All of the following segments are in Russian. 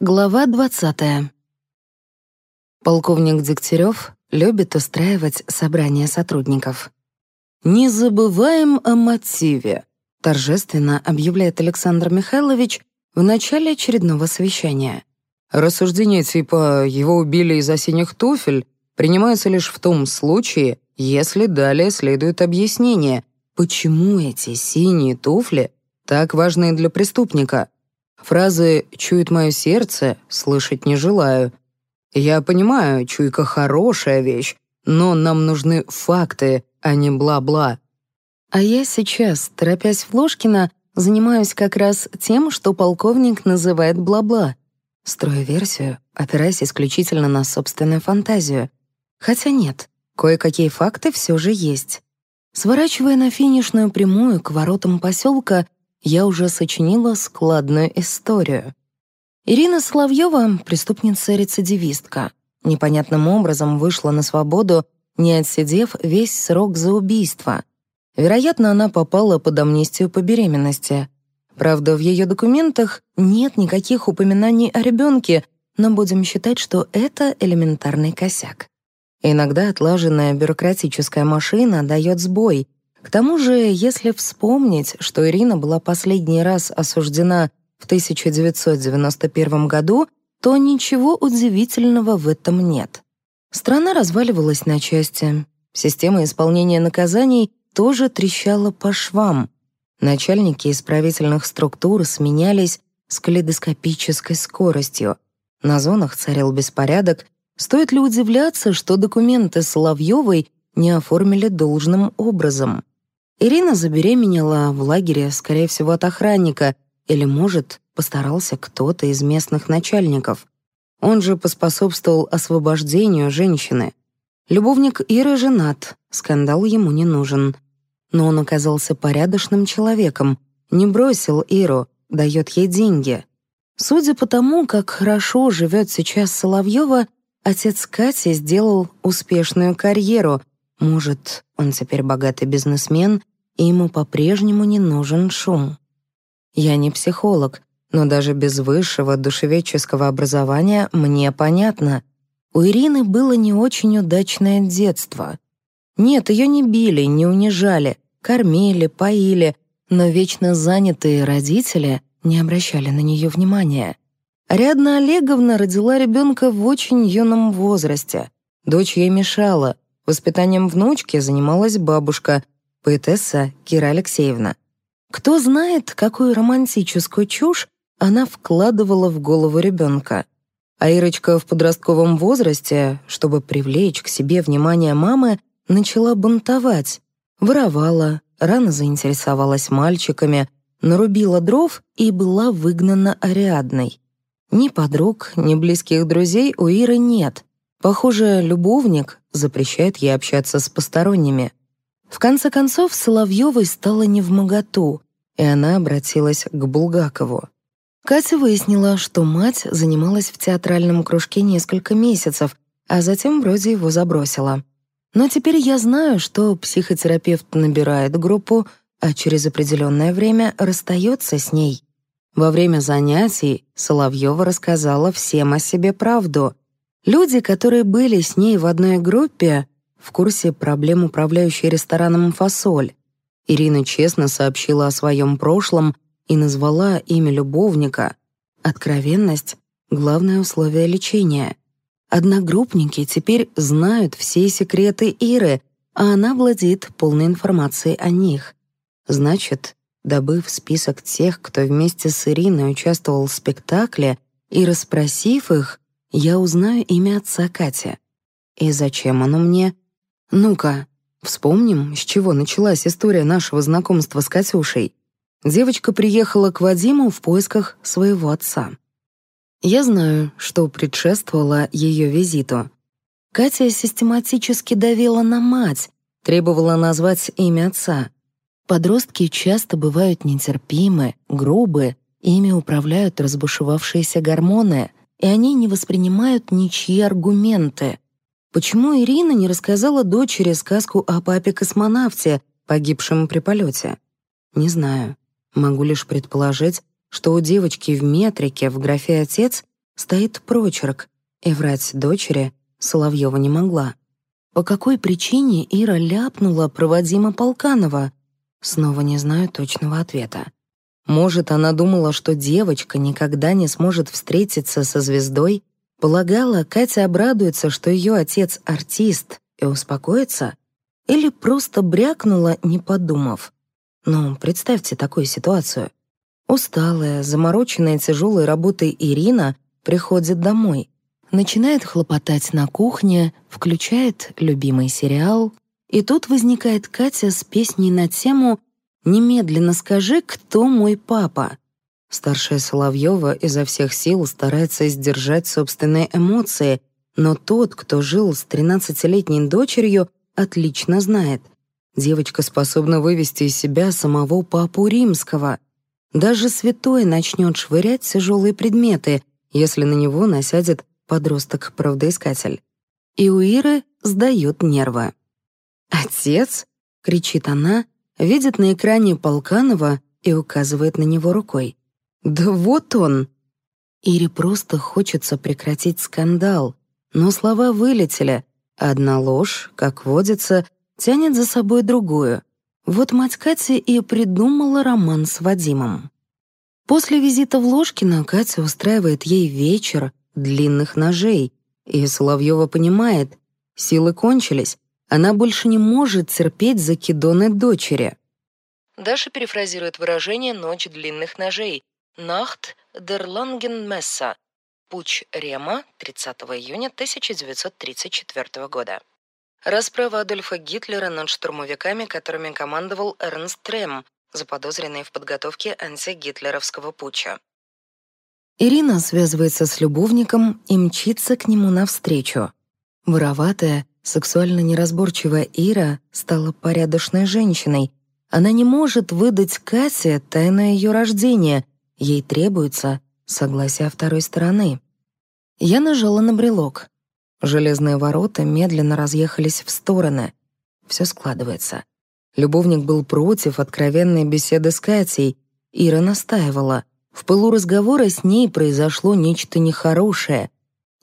Глава 20. Полковник Дегтярев любит устраивать собрания сотрудников. «Не забываем о мотиве», — торжественно объявляет Александр Михайлович в начале очередного совещания. Рассуждения типа «его убили из-за синих туфель» принимаются лишь в том случае, если далее следует объяснение, почему эти синие туфли так важны для преступника — Фразы «чует мое сердце» слышать не желаю. Я понимаю, чуйка — хорошая вещь, но нам нужны факты, а не бла-бла. А я сейчас, торопясь в Ложкина, занимаюсь как раз тем, что полковник называет бла-бла. Строю версию, опираясь исключительно на собственную фантазию. Хотя нет, кое-какие факты все же есть. Сворачивая на финишную прямую к воротам поселка, я уже сочинила складную историю. Ирина Соловьева — преступница-рецидивистка. Непонятным образом вышла на свободу, не отсидев весь срок за убийство. Вероятно, она попала под амнистию по беременности. Правда, в ее документах нет никаких упоминаний о ребенке, но будем считать, что это элементарный косяк. Иногда отлаженная бюрократическая машина дает сбой — к тому же, если вспомнить, что Ирина была последний раз осуждена в 1991 году, то ничего удивительного в этом нет. Страна разваливалась на части. Система исполнения наказаний тоже трещала по швам. Начальники исправительных структур сменялись с калейдоскопической скоростью. На зонах царил беспорядок. Стоит ли удивляться, что документы Соловьевой не оформили должным образом? Ирина забеременела в лагере, скорее всего, от охранника, или, может, постарался кто-то из местных начальников. Он же поспособствовал освобождению женщины. Любовник Иры женат, скандал ему не нужен. Но он оказался порядочным человеком, не бросил Иру, дает ей деньги. Судя по тому, как хорошо живет сейчас Соловьева, отец Кати сделал успешную карьеру. Может, он теперь богатый бизнесмен и ему по-прежнему не нужен шум. Я не психолог, но даже без высшего душеведческого образования мне понятно. У Ирины было не очень удачное детство. Нет, ее не били, не унижали, кормили, поили, но вечно занятые родители не обращали на нее внимания. Рядна Олеговна родила ребенка в очень юном возрасте. Дочь ей мешала. Воспитанием внучки занималась бабушка — поэтесса Кира Алексеевна. Кто знает, какую романтическую чушь она вкладывала в голову ребенка. А Ирочка в подростковом возрасте, чтобы привлечь к себе внимание мамы, начала бунтовать, воровала, рано заинтересовалась мальчиками, нарубила дров и была выгнана Ариадной. Ни подруг, ни близких друзей у Иры нет. Похоже, любовник запрещает ей общаться с посторонними. В конце концов, Соловьевой стало невмоготу, и она обратилась к Булгакову. Катя выяснила, что мать занималась в театральном кружке несколько месяцев, а затем вроде его забросила. Но теперь я знаю, что психотерапевт набирает группу, а через определенное время расстается с ней. Во время занятий Соловьева рассказала всем о себе правду. Люди, которые были с ней в одной группе, в курсе проблем управляющей рестораном «Фасоль». Ирина честно сообщила о своем прошлом и назвала имя любовника. Откровенность — главное условие лечения. Одногруппники теперь знают все секреты Иры, а она владеет полной информацией о них. Значит, добыв список тех, кто вместе с Ириной участвовал в спектакле, и расспросив их, я узнаю имя отца Кати. И зачем оно мне? Ну-ка, вспомним, с чего началась история нашего знакомства с Катюшей. Девочка приехала к Вадиму в поисках своего отца. Я знаю, что предшествовало ее визиту. Катя систематически давила на мать, требовала назвать имя отца. Подростки часто бывают нетерпимы, грубы, ими управляют разбушевавшиеся гормоны, и они не воспринимают ничьи аргументы. Почему Ирина не рассказала дочери сказку о папе-космонавте, погибшем при полете? Не знаю. Могу лишь предположить, что у девочки в метрике в графе «отец» стоит прочерк, и врать дочери Соловьева не могла. По какой причине Ира ляпнула проводима Полканова? Снова не знаю точного ответа. Может, она думала, что девочка никогда не сможет встретиться со звездой? Полагала, Катя обрадуется, что ее отец — артист, и успокоится? Или просто брякнула, не подумав? Ну, представьте такую ситуацию. Усталая, замороченная тяжелой работой Ирина приходит домой, начинает хлопотать на кухне, включает любимый сериал, и тут возникает Катя с песней на тему «Немедленно скажи, кто мой папа». Старшая Соловьева изо всех сил старается сдержать собственные эмоции, но тот, кто жил с 13-летней дочерью, отлично знает. Девочка способна вывести из себя самого папу римского. Даже святой начнет швырять тяжелые предметы, если на него насядет подросток-правдоискатель. И у Иры сдают нервы. «Отец?» — кричит она, видит на экране Полканова и указывает на него рукой. «Да вот он!» Ире просто хочется прекратить скандал, но слова вылетели. Одна ложь, как водится, тянет за собой другую. Вот мать Кати и придумала роман с Вадимом. После визита в Ложкино Катя устраивает ей вечер длинных ножей, и Соловьева понимает, силы кончились, она больше не может терпеть закидоны дочери. Даша перефразирует выражение «ночь длинных ножей» «Nacht der langen Messe» Путь Рема 30 июня 1934 года. Расправа Адольфа Гитлера над штурмовиками, которыми командовал Эрнст Рем, заподозренный в подготовке антигитлеровского путча. Ирина связывается с любовником и мчится к нему навстречу. Вороватая, сексуально неразборчивая Ира стала порядочной женщиной. Она не может выдать Кате тайну ее рождения. Ей требуется согласие второй стороны. Я нажала на брелок. Железные ворота медленно разъехались в стороны. Все складывается. Любовник был против откровенной беседы с Катей. Ира настаивала. В пылу разговора с ней произошло нечто нехорошее.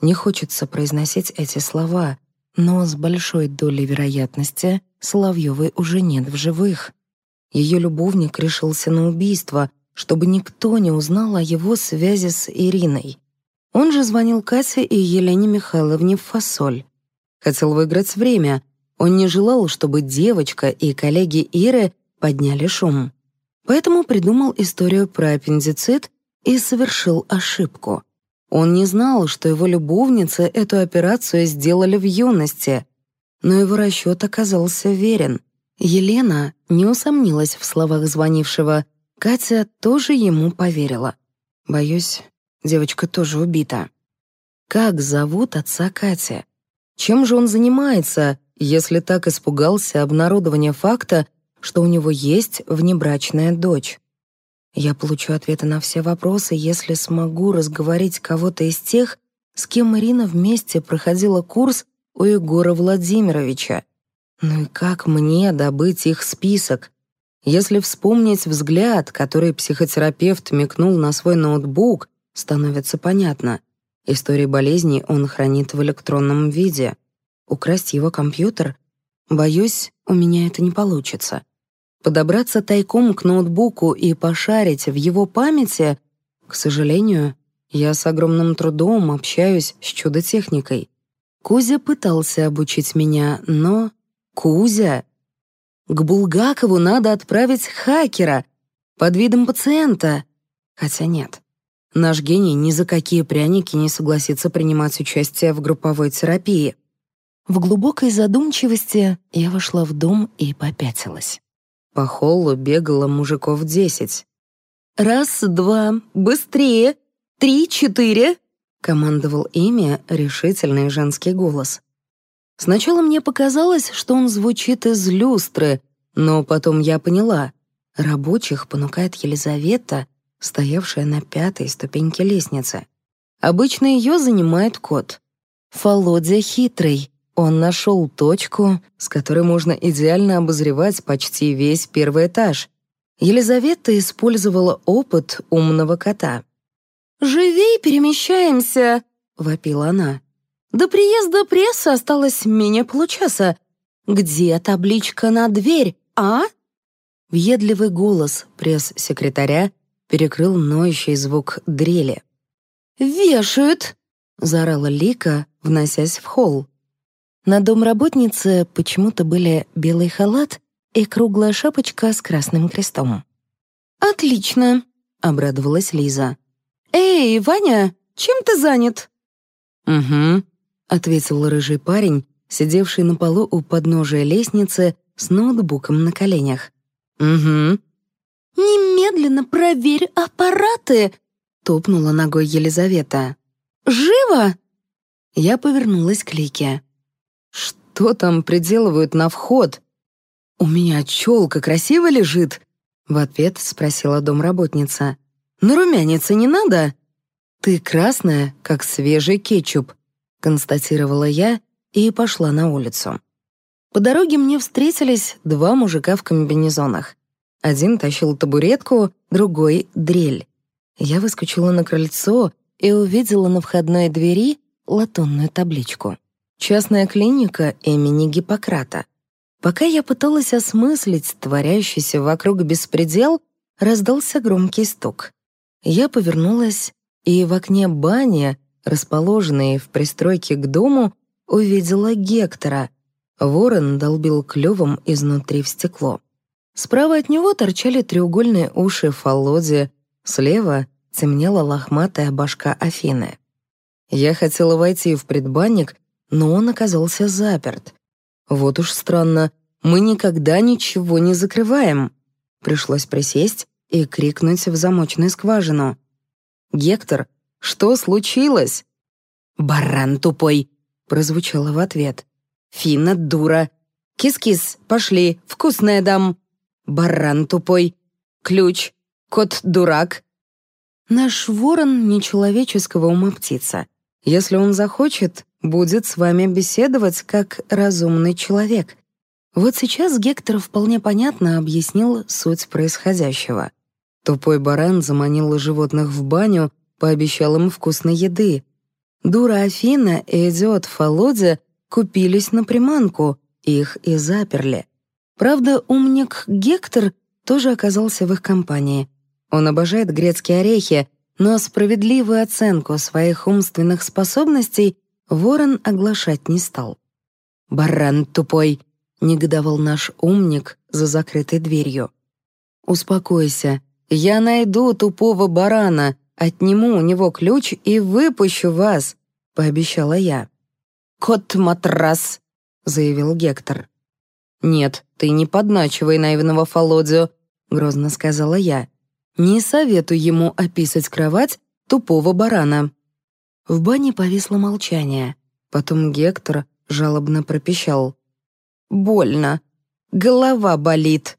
Не хочется произносить эти слова, но с большой долей вероятности Соловьевой уже нет в живых. Ее любовник решился на убийство, чтобы никто не узнал о его связи с Ириной. Он же звонил Кате и Елене Михайловне в фасоль. Хотел выиграть время. Он не желал, чтобы девочка и коллеги Иры подняли шум. Поэтому придумал историю про аппендицит и совершил ошибку. Он не знал, что его любовницы эту операцию сделали в юности, но его расчет оказался верен. Елена не усомнилась в словах звонившего, Катя тоже ему поверила. Боюсь, девочка тоже убита. Как зовут отца Кати? Чем же он занимается, если так испугался обнародования факта, что у него есть внебрачная дочь. Я получу ответы на все вопросы, если смогу разговорить кого-то из тех, с кем Ирина вместе проходила курс у Егора Владимировича. Ну и как мне добыть их список? Если вспомнить взгляд, который психотерапевт мекнул на свой ноутбук, становится понятно. Истории болезни он хранит в электронном виде. Украсть его компьютер? Боюсь, у меня это не получится. Подобраться тайком к ноутбуку и пошарить в его памяти, к сожалению, я с огромным трудом общаюсь с чудо-техникой. Кузя пытался обучить меня, но... Кузя! К Булгакову надо отправить хакера под видом пациента. Хотя нет. Наш гений ни за какие пряники не согласится принимать участие в групповой терапии. В глубокой задумчивости я вошла в дом и попятилась. По холлу бегало мужиков десять. «Раз, два, быстрее! Три, четыре!» — командовал ими решительный женский голос. Сначала мне показалось, что он звучит из люстры, но потом я поняла. Рабочих понукает Елизавета, стоявшая на пятой ступеньке лестницы. Обычно ее занимает кот. Фолодя хитрый, он нашел точку, с которой можно идеально обозревать почти весь первый этаж. Елизавета использовала опыт умного кота. «Живей перемещаемся!» — вопила она. «До приезда прессы осталось менее получаса. Где табличка на дверь, а?» Въедливый голос пресс-секретаря перекрыл ноющий звук дрели. «Вешают!» — заорала Лика, вносясь в холл. На домработнице почему-то были белый халат и круглая шапочка с красным крестом. «Отлично!» — обрадовалась Лиза. «Эй, Ваня, чем ты занят?» «Угу», — ответил рыжий парень, сидевший на полу у подножия лестницы с ноутбуком на коленях. «Угу». «Немедленно проверь аппараты!» — топнула ногой Елизавета. «Живо!» Я повернулась к Лике. «Что там приделывают на вход?» «У меня челка красиво лежит?» В ответ спросила домработница. «На румяниться не надо?» «Ты красная, как свежий кетчуп», констатировала я и пошла на улицу. По дороге мне встретились два мужика в комбинезонах. Один тащил табуретку, другой — дрель. Я выскочила на крыльцо и увидела на входной двери латунную табличку. «Частная клиника имени Гиппократа». Пока я пыталась осмыслить творящийся вокруг беспредел, раздался громкий стук. Я повернулась, и в окне бани, расположенной в пристройке к дому, увидела Гектора. Ворон долбил клювом изнутри в стекло. Справа от него торчали треугольные уши Фолоди, слева темнела лохматая башка Афины. Я хотела войти в предбанник, но он оказался заперт. Вот уж странно, мы никогда ничего не закрываем. Пришлось присесть и крикнуть в замочную скважину. «Гектор, что случилось?» «Баран тупой!» — прозвучало в ответ. «Фина дура! Кис-кис, пошли, вкусное дам!» «Баран тупой! Ключ! Кот дурак!» Наш ворон нечеловеческого ума птица. Если он захочет, будет с вами беседовать как разумный человек. Вот сейчас Гектор вполне понятно объяснил суть происходящего. Тупой баран заманил животных в баню, пообещал им вкусной еды. Дура Афина и идиот Фолодя купились на приманку, их и заперли. Правда, умник Гектор тоже оказался в их компании. Он обожает грецкие орехи, но справедливую оценку своих умственных способностей ворон оглашать не стал. «Баран тупой!» — негодовал наш умник за закрытой дверью. «Успокойся. Я найду тупого барана, отниму у него ключ и выпущу вас», — пообещала я. «Кот-матрас», — заявил Гектор. «Нет, ты не подначивай наивного Фолодзю», — грозно сказала я. Не советую ему описать кровать тупого барана. В бане повисло молчание. Потом Гектор жалобно пропищал. «Больно. Голова болит».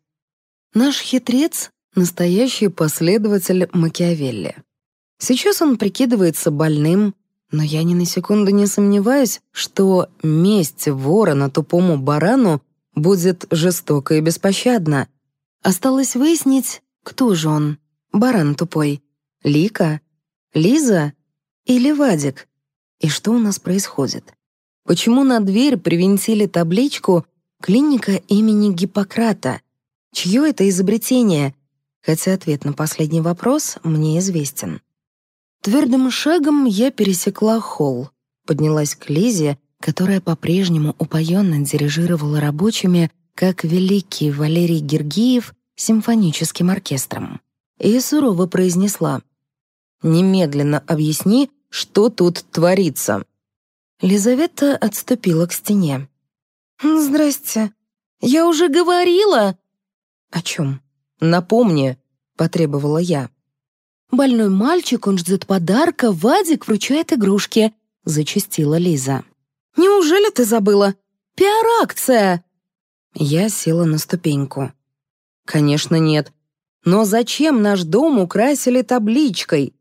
Наш хитрец — настоящий последователь Макиавелли. Сейчас он прикидывается больным, но я ни на секунду не сомневаюсь, что месть ворона тупому барану будет жестоко и беспощадна. Осталось выяснить, кто же он. Баран тупой. Лика? Лиза? Или Вадик? И что у нас происходит? Почему на дверь привинтили табличку «Клиника имени Гиппократа»? Чье это изобретение? Хотя ответ на последний вопрос мне известен. Твердым шагом я пересекла холл, поднялась к Лизе, которая по-прежнему упоенно дирижировала рабочими, как великий Валерий Гергиев симфоническим оркестром и сурово произнесла. «Немедленно объясни, что тут творится». Лизавета отступила к стене. «Здрасте. Я уже говорила». «О чем? Напомни», — потребовала я. «Больной мальчик, он ждет подарка, Вадик вручает игрушки», — зачастила Лиза. «Неужели ты забыла? Пиар-акция!» Я села на ступеньку. «Конечно нет. Но зачем наш дом украсили табличкой?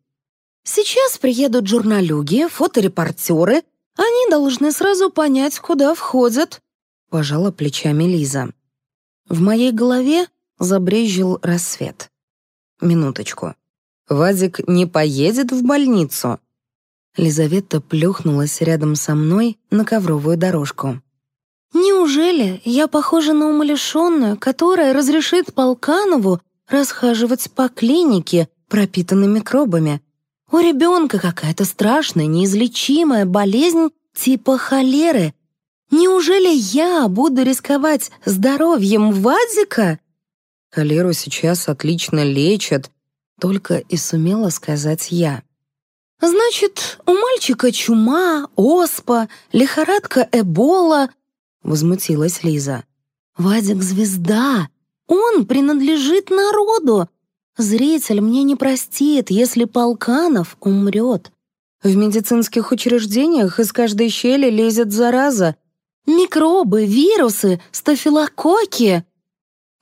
Сейчас приедут журналюги, фоторепортеры. Они должны сразу понять, куда входят. Пожала плечами Лиза. В моей голове забрезжил рассвет. Минуточку. Вадик не поедет в больницу?» Лизавета плюхнулась рядом со мной на ковровую дорожку. «Неужели я похожа на умалишенную, которая разрешит Полканову расхаживать по клинике, пропитанной микробами? У ребенка какая-то страшная, неизлечимая болезнь типа холеры. Неужели я буду рисковать здоровьем Вадика?» «Холеру сейчас отлично лечат», — только и сумела сказать я. «Значит, у мальчика чума, оспа, лихорадка Эбола», — возмутилась Лиза. «Вадик — звезда. Он принадлежит народу. Зритель мне не простит, если Полканов умрет. В медицинских учреждениях из каждой щели лезет зараза. Микробы, вирусы, стафилококки».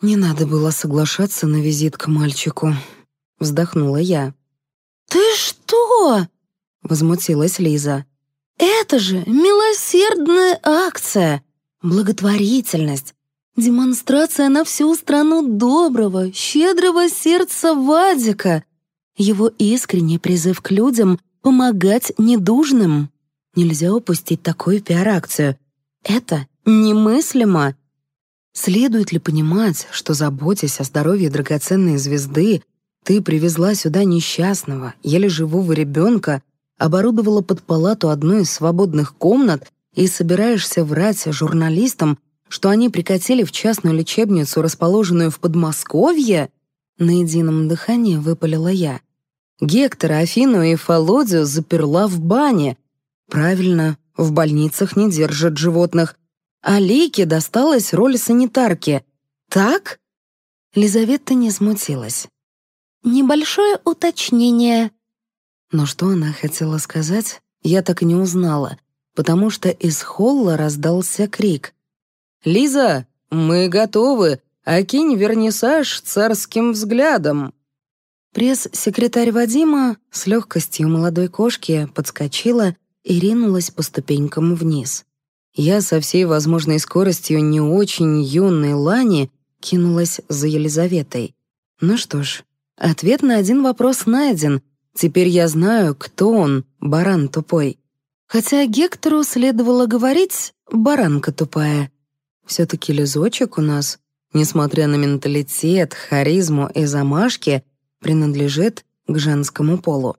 «Не надо было соглашаться на визит к мальчику», — вздохнула я. «Ты что?» — возмутилась Лиза. «Это же милосердная акция, благотворительность, демонстрация на всю страну доброго, щедрого сердца Вадика, его искренний призыв к людям помогать недужным. Нельзя упустить такую пиар-акцию. Это немыслимо». Следует ли понимать, что, заботясь о здоровье драгоценной звезды, ты привезла сюда несчастного, еле живого ребенка, оборудовала под палату одну из свободных комнат и собираешься врать журналистам, что они прикатили в частную лечебницу, расположенную в Подмосковье? На едином дыхании выпалила я. Гектора, Афину и Фолодию заперла в бане. Правильно, в больницах не держат животных. А Лике досталась роль санитарки. Так? Лизавета не смутилась. Небольшое уточнение. Но что она хотела сказать, я так и не узнала, потому что из холла раздался крик. «Лиза, мы готовы! Окинь вернисаж царским взглядом!» Пресс-секретарь Вадима с легкостью молодой кошки подскочила и ринулась по ступенькам вниз. Я со всей возможной скоростью не очень юной Лани кинулась за Елизаветой. Ну что ж, Ответ на один вопрос найден. Теперь я знаю, кто он, баран тупой. Хотя Гектору следовало говорить «баранка тупая». Все-таки лизочек у нас, несмотря на менталитет, харизму и замашки, принадлежит к женскому полу.